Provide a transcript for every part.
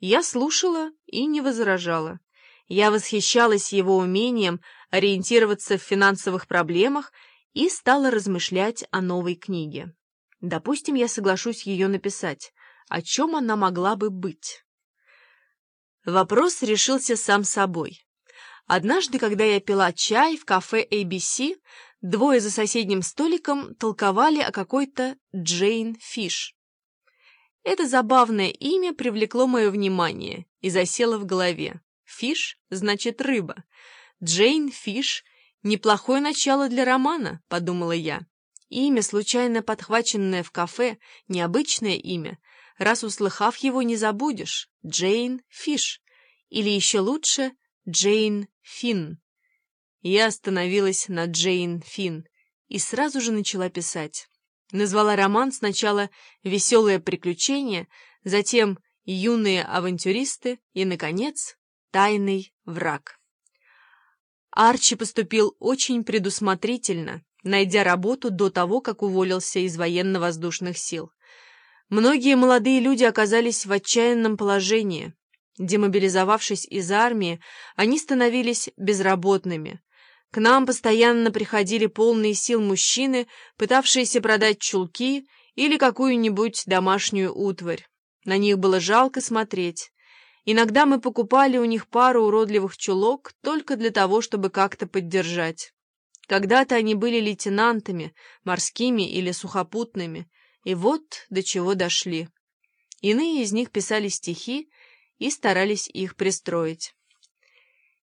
Я слушала и не возражала. Я восхищалась его умением ориентироваться в финансовых проблемах и стала размышлять о новой книге. Допустим, я соглашусь ее написать. О чем она могла бы быть? Вопрос решился сам собой. Однажды, когда я пила чай в кафе ABC, двое за соседним столиком толковали о какой-то Джейн Фиш. Это забавное имя привлекло мое внимание и засело в голове. Фиш значит рыба. Джейн Фиш — неплохое начало для романа, подумала я. Имя, случайно подхваченное в кафе, необычное имя. Раз услыхав его, не забудешь. Джейн Фиш. Или еще лучше Джейн Финн. Я остановилась на Джейн Финн и сразу же начала писать. Назвала роман сначала «Веселое приключение», затем «Юные авантюристы» и, наконец, «Тайный враг». Арчи поступил очень предусмотрительно, найдя работу до того, как уволился из военно-воздушных сил. Многие молодые люди оказались в отчаянном положении. Демобилизовавшись из армии, они становились безработными. К нам постоянно приходили полные сил мужчины, пытавшиеся продать чулки или какую-нибудь домашнюю утварь. На них было жалко смотреть. Иногда мы покупали у них пару уродливых чулок только для того, чтобы как-то поддержать. Когда-то они были лейтенантами, морскими или сухопутными, и вот до чего дошли. Иные из них писали стихи и старались их пристроить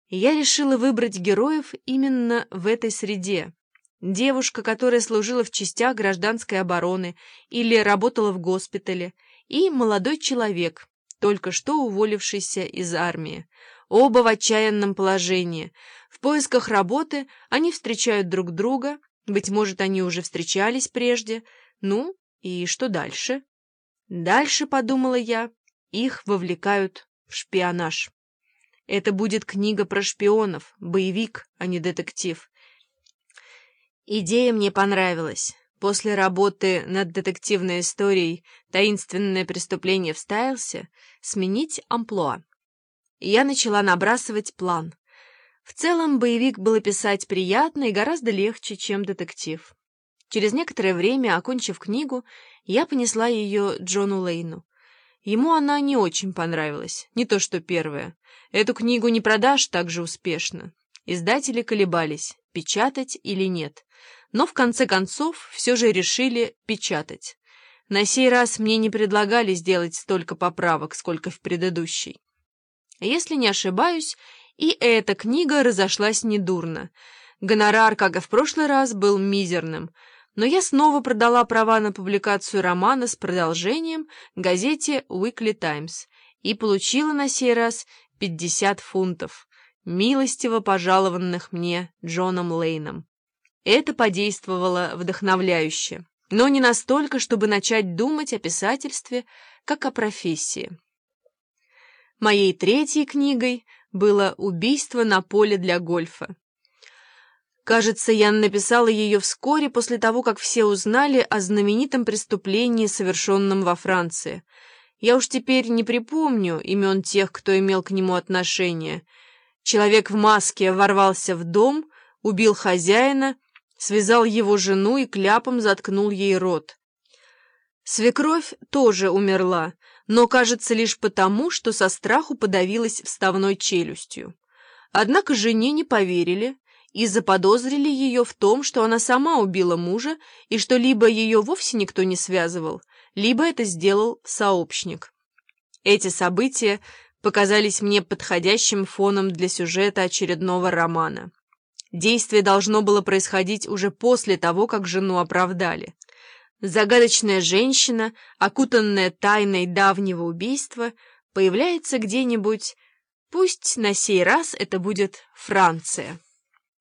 я решила выбрать героев именно в этой среде. Девушка, которая служила в частях гражданской обороны или работала в госпитале, и молодой человек, только что уволившийся из армии. Оба в отчаянном положении. В поисках работы они встречают друг друга, быть может, они уже встречались прежде. Ну, и что дальше? Дальше, подумала я, их вовлекают в шпионаж. Это будет книга про шпионов, боевик, а не детектив. Идея мне понравилась. После работы над детективной историей «Таинственное преступление в Стайлсе» сменить амплуа. Я начала набрасывать план. В целом, боевик было писать приятно и гораздо легче, чем детектив. Через некоторое время, окончив книгу, я понесла ее Джону Лейну. Ему она не очень понравилась, не то что первая. Эту книгу не продашь так же успешно. Издатели колебались, печатать или нет. Но в конце концов все же решили печатать. На сей раз мне не предлагали сделать столько поправок, сколько в предыдущей. Если не ошибаюсь, и эта книга разошлась недурно. Гонорар, как и в прошлый раз, был мизерным — но я снова продала права на публикацию романа с продолжением газете Weekly Times и получила на сей раз 50 фунтов, милостиво пожалованных мне Джоном Лейном. Это подействовало вдохновляюще, но не настолько, чтобы начать думать о писательстве как о профессии. Моей третьей книгой было «Убийство на поле для гольфа». Кажется, я написала ее вскоре после того, как все узнали о знаменитом преступлении, совершенном во Франции. Я уж теперь не припомню имен тех, кто имел к нему отношение. Человек в маске ворвался в дом, убил хозяина, связал его жену и кляпом заткнул ей рот. Свекровь тоже умерла, но, кажется, лишь потому, что со страху подавилась вставной челюстью. Однако жене не поверили, и заподозрили ее в том, что она сама убила мужа, и что либо ее вовсе никто не связывал, либо это сделал сообщник. Эти события показались мне подходящим фоном для сюжета очередного романа. Действие должно было происходить уже после того, как жену оправдали. Загадочная женщина, окутанная тайной давнего убийства, появляется где-нибудь, пусть на сей раз это будет Франция.